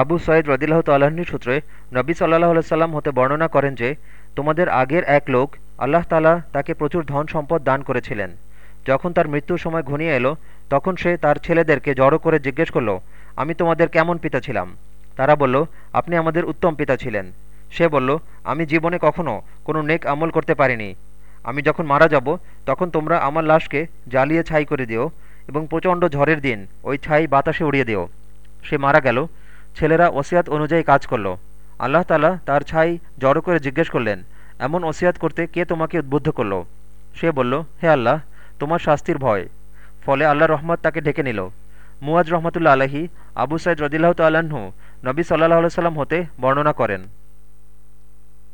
আবু সঈদ রদিল্লাহ তাল্লাহ্ন সূত্রে নবী সাল্লাহ সাল্লাম হতে বর্ণনা করেন যে, তোমাদের আগের এক লোক আল্লাহ তালা তাকে প্রচুর ধন সম্পদ দান করেছিলেন। যখন তার মৃত্যুর সময় ঘনিয়ে এলো, তখন সে তার ছেলেদেরকে জড়ো করে জিজ্ঞেস করল, আমি তোমাদের কেমন পিতা ছিলাম? তারা বলল, আপনি আমাদের উত্তম পিতা ছিলেন। সে বলল, আমি জীবনে কখনো কোনো নেক আমল করতে পারিনি। আমি যখন মারা যাব, তখন তোমরা আমার লাশকে জ্বালিয়ে ছাই করে দিও এবং প্রচণ্ড ঝড়ের দিন ওই ছাই বাতাসে উড়িয়ে দিও। সে মারা গেল ছেলেরা ওসিয়াত অনুযায়ী কাজ করল। আল্লাহ তালা তার ছাই জড়ো করে জিজ্ঞেস করলেন, এমন ওসিয়াত করতে কে তোমাকে উদ্বুদ্ধ করল? সে বলল, হে আল্লাহ, তোমার শাস্তির ভয়। ফলে আল্লাহ রহমত তাকে ঢেকে নিল। মুয়াজ রহমতুল্লা আলহী আবু সাইদ রদিল্লাহ তাল্লাহ্ন নবী সাল্লাহ সাল্লাম হতে বর্ণনা করেন।